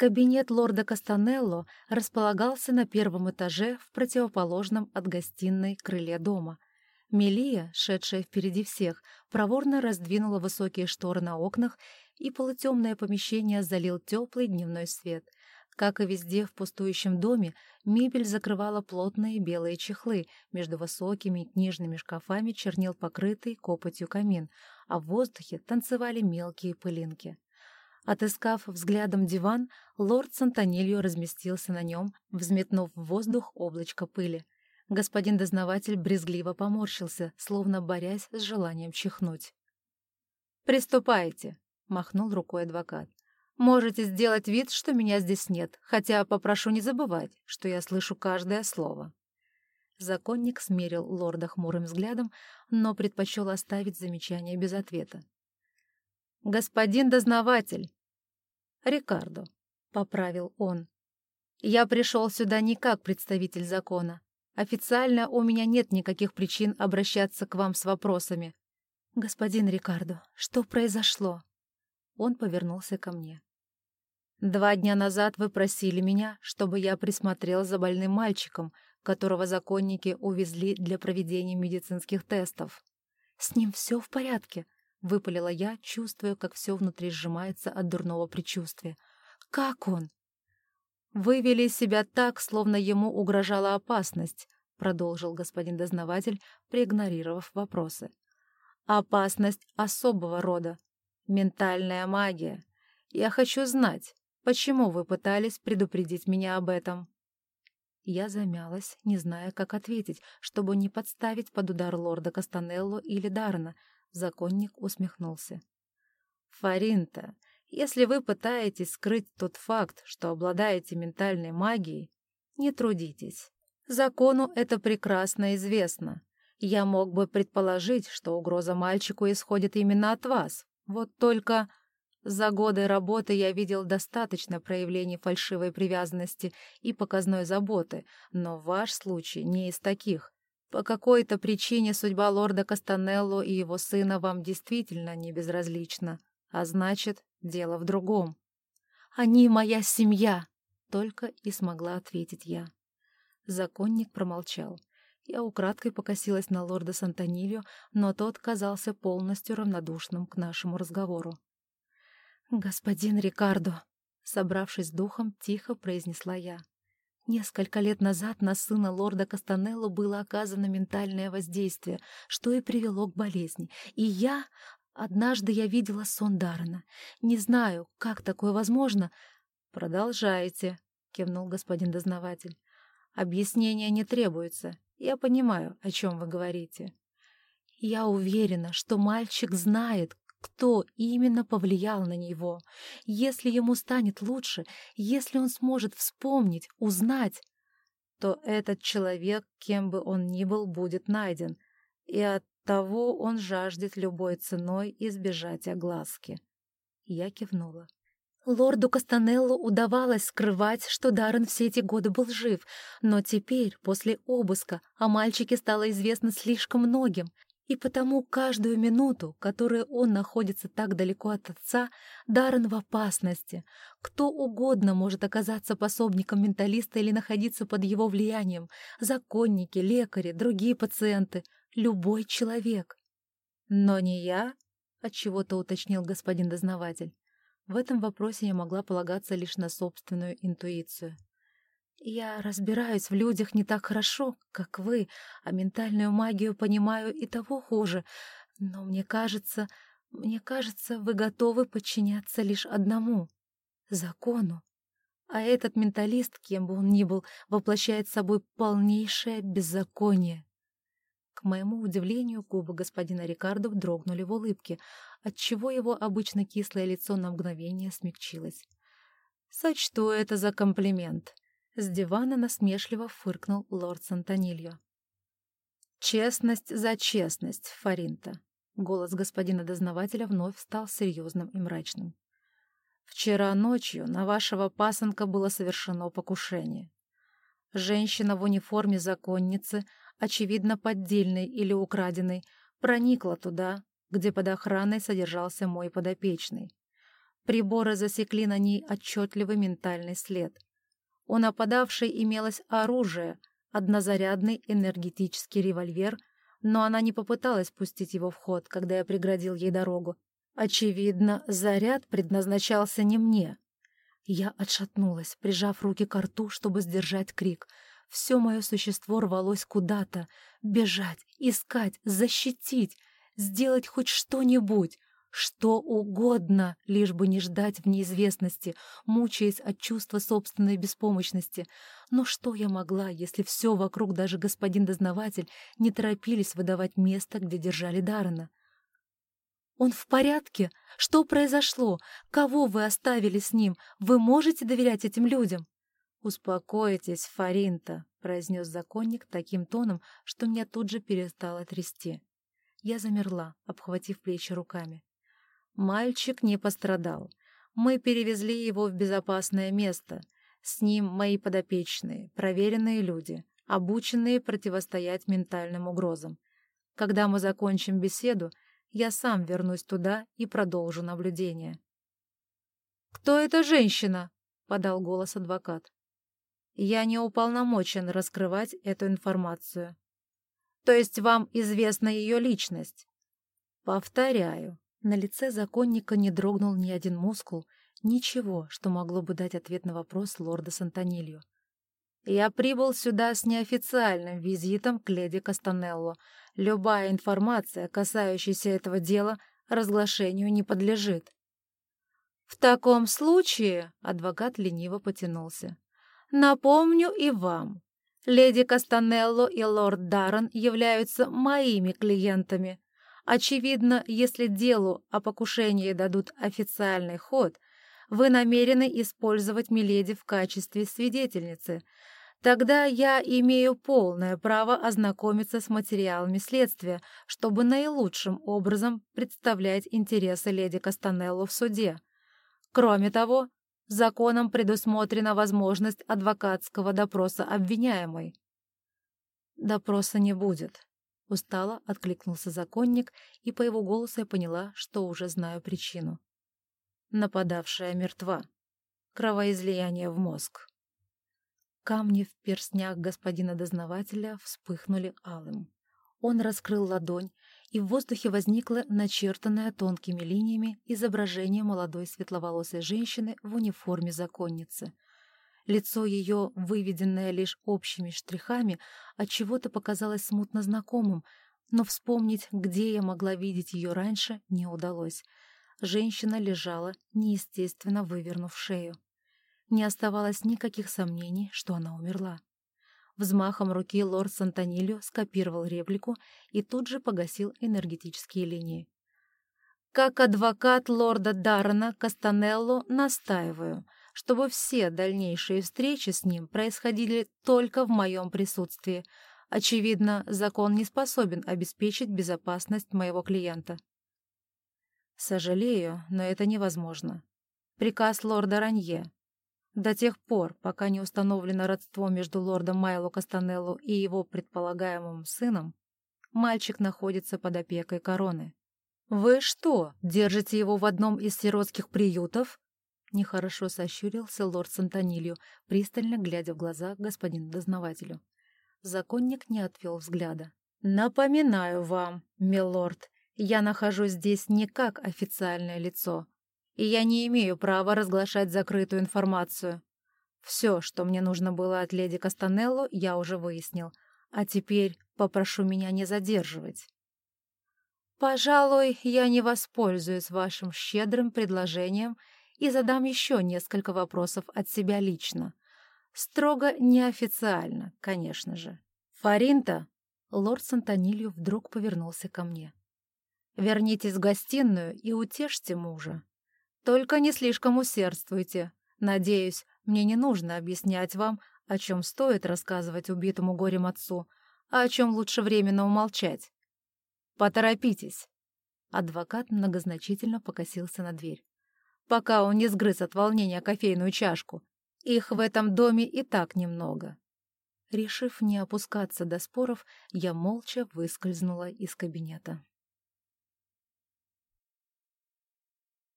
Кабинет лорда Кастанелло располагался на первом этаже в противоположном от гостиной крыле дома. Мелия, шедшая впереди всех, проворно раздвинула высокие шторы на окнах, и полутемное помещение залил теплый дневной свет. Как и везде в пустующем доме, мебель закрывала плотные белые чехлы, между высокими книжными шкафами чернел покрытый копотью камин, а в воздухе танцевали мелкие пылинки. Отыскав взглядом диван, лорд Сантонильо разместился на нем, взметнув в воздух облачко пыли. Господин дознаватель брезгливо поморщился, словно борясь с желанием чихнуть. «Приступайте», — махнул рукой адвокат. «Можете сделать вид, что меня здесь нет, хотя попрошу не забывать, что я слышу каждое слово». Законник смерил лорда хмурым взглядом, но предпочел оставить замечание без ответа. «Господин дознаватель!» «Рикардо», — поправил он. «Я пришел сюда не как представитель закона. Официально у меня нет никаких причин обращаться к вам с вопросами». «Господин Рикардо, что произошло?» Он повернулся ко мне. «Два дня назад вы просили меня, чтобы я присмотрел за больным мальчиком, которого законники увезли для проведения медицинских тестов. С ним все в порядке?» — выпалила я, чувствуя, как все внутри сжимается от дурного предчувствия. «Как он?» «Вы вели себя так, словно ему угрожала опасность», — продолжил господин дознаватель, проигнорировав вопросы. «Опасность особого рода. Ментальная магия. Я хочу знать, почему вы пытались предупредить меня об этом?» Я замялась, не зная, как ответить, чтобы не подставить под удар лорда Кастанелло или Дарна, Законник усмехнулся. «Фаринта, если вы пытаетесь скрыть тот факт, что обладаете ментальной магией, не трудитесь. Закону это прекрасно известно. Я мог бы предположить, что угроза мальчику исходит именно от вас. Вот только за годы работы я видел достаточно проявлений фальшивой привязанности и показной заботы, но ваш случай не из таких. По какой-то причине судьба лорда Кастанелло и его сына вам действительно не безразлична, а значит, дело в другом. «Они моя семья!» — только и смогла ответить я. Законник промолчал. Я украдкой покосилась на лорда Сантонильо, но тот казался полностью равнодушным к нашему разговору. «Господин Рикардо!» — собравшись духом, тихо произнесла я. Несколько лет назад на сына лорда Кастанелло было оказано ментальное воздействие, что и привело к болезни. И я... Однажды я видела сон Даррена. Не знаю, как такое возможно. «Продолжайте», — кивнул господин дознаватель. «Объяснения не требуется. Я понимаю, о чем вы говорите». Я уверена, что мальчик знает, кто именно повлиял на него. Если ему станет лучше, если он сможет вспомнить, узнать, то этот человек, кем бы он ни был, будет найден, и от того он жаждет любой ценой избежать огласки. Я кивнула. Лорду Кастанеллу удавалось скрывать, что Даррен все эти годы был жив, но теперь, после обыска, о мальчике стало известно слишком многим, и потому каждую минуту, которую он находится так далеко от отца, Даррен в опасности. Кто угодно может оказаться пособником менталиста или находиться под его влиянием. Законники, лекари, другие пациенты, любой человек. Но не я, — отчего-то уточнил господин дознаватель. В этом вопросе я могла полагаться лишь на собственную интуицию. Я разбираюсь в людях не так хорошо, как вы, а ментальную магию понимаю и того хуже. Но мне кажется, мне кажется, вы готовы подчиняться лишь одному — закону. А этот менталист, кем бы он ни был, воплощает собой полнейшее беззаконие. К моему удивлению, губы господина Рикардо дрогнули в улыбке, отчего его обычно кислое лицо на мгновение смягчилось. «Сочту это за комплимент», с дивана насмешливо фыркнул лорд Сантонильо. «Честность за честность, Фаринта!» Голос господина дознавателя вновь стал серьезным и мрачным. «Вчера ночью на вашего пасынка было совершено покушение. Женщина в униформе законницы, очевидно поддельной или украденной, проникла туда, где под охраной содержался мой подопечный. Приборы засекли на ней отчетливый ментальный след. У нападавшей имелось оружие, однозарядный энергетический револьвер, но она не попыталась пустить его в ход, когда я преградил ей дорогу. Очевидно, заряд предназначался не мне. Я отшатнулась, прижав руки к рту, чтобы сдержать крик. Все мое существо рвалось куда-то. Бежать, искать, защитить, сделать хоть что-нибудь. Что угодно, лишь бы не ждать в неизвестности, мучаясь от чувства собственной беспомощности. Но что я могла, если все вокруг, даже господин дознаватель, не торопились выдавать место, где держали Даррена? «Он в порядке? Что произошло? Кого вы оставили с ним? Вы можете доверять этим людям?» «Успокойтесь, Фаринта», — произнес законник таким тоном, что меня тут же перестало трясти. Я замерла, обхватив плечи руками. Мальчик не пострадал. Мы перевезли его в безопасное место. С ним мои подопечные, проверенные люди, обученные противостоять ментальным угрозам. Когда мы закончим беседу, я сам вернусь туда и продолжу наблюдение. «Кто эта женщина?» — подал голос адвокат. «Я не уполномочен раскрывать эту информацию. То есть вам известна ее личность?» «Повторяю, на лице законника не дрогнул ни один мускул, ничего, что могло бы дать ответ на вопрос лорда Сантонилью. «Я прибыл сюда с неофициальным визитом к леди Кастанелло. Любая информация, касающаяся этого дела, разглашению не подлежит». «В таком случае», — адвокат лениво потянулся, — «напомню и вам. Леди Кастанелло и лорд Даррен являются моими клиентами. Очевидно, если делу о покушении дадут официальный ход, вы намерены использовать Миледи в качестве свидетельницы. Тогда я имею полное право ознакомиться с материалами следствия, чтобы наилучшим образом представлять интересы леди Кастанелло в суде. Кроме того, законом предусмотрена возможность адвокатского допроса обвиняемой. Допроса не будет. Устало откликнулся законник, и по его голосу я поняла, что уже знаю причину. Нападавшая мертва. Кровоизлияние в мозг. Камни в перстнях господина дознавателя вспыхнули алым. Он раскрыл ладонь, и в воздухе возникло начертанное тонкими линиями изображение молодой светловолосой женщины в униформе законницы — Лицо ее, выведенное лишь общими штрихами, от чего то показалось смутно знакомым, но вспомнить, где я могла видеть ее раньше, не удалось. Женщина лежала, неестественно вывернув шею. Не оставалось никаких сомнений, что она умерла. Взмахом руки лорд Сантонильо скопировал реплику и тут же погасил энергетические линии. «Как адвокат лорда Даррена Кастанелло настаиваю — чтобы все дальнейшие встречи с ним происходили только в моем присутствии. Очевидно, закон не способен обеспечить безопасность моего клиента. Сожалею, но это невозможно. Приказ лорда Ранье. До тех пор, пока не установлено родство между лордом Майло Кастанелло и его предполагаемым сыном, мальчик находится под опекой короны. «Вы что, держите его в одном из сиротских приютов?» Нехорошо сощурился лорд Сантонилью, пристально глядя в глаза господину дознавателю. Законник не отвел взгляда. «Напоминаю вам, милорд, я нахожусь здесь не как официальное лицо, и я не имею права разглашать закрытую информацию. Все, что мне нужно было от леди Кастанелло, я уже выяснил, а теперь попрошу меня не задерживать». «Пожалуй, я не воспользуюсь вашим щедрым предложением и задам еще несколько вопросов от себя лично. Строго неофициально, конечно же. «Фаринта!» Лорд Сантонилью вдруг повернулся ко мне. «Вернитесь в гостиную и утешьте мужа. Только не слишком усердствуйте. Надеюсь, мне не нужно объяснять вам, о чем стоит рассказывать убитому горем отцу, а о чем лучше временно умолчать. Поторопитесь!» Адвокат многозначительно покосился на дверь пока он не сгрыз от волнения кофейную чашку. Их в этом доме и так немного. Решив не опускаться до споров, я молча выскользнула из кабинета.